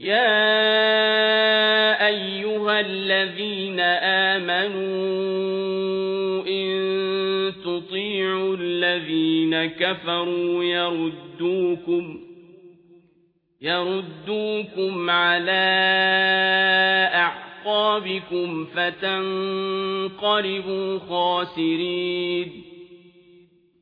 يا أيها الذين آمنوا إن تطيعوا الذين كفروا يردوكم يردوكم على أعقابكم فتنقلبوا خاسرين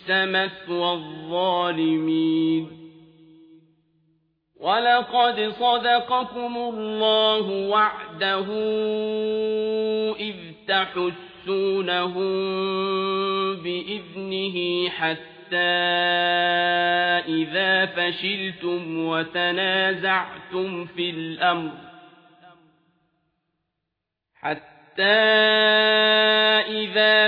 وبئس مثوى الظالمين ولقد صدقكم الله وعده إذ تحسونهم بإذنه حتى إذا فشلتم وتنازعتم في الأمر. حتى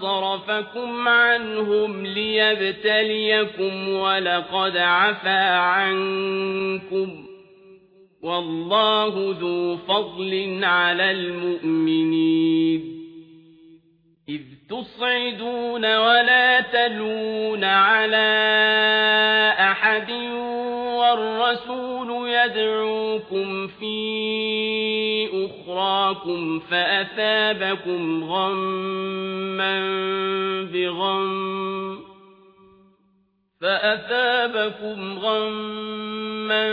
صرفكم عنهم ليبتليكم ولقد عفا عنكم والله ذو فضل على المؤمنين. إذ تصعدون ولا تلون على أحد والرسول يدعوكم في أخراكم فأثابكم غما بغم فأثابكم غما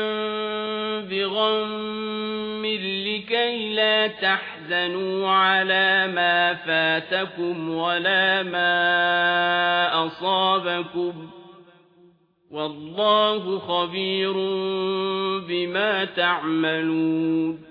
بغم لكي لا تحزنوا على ما فاتكم ولا ما أصابكم والله خبير بما تعملون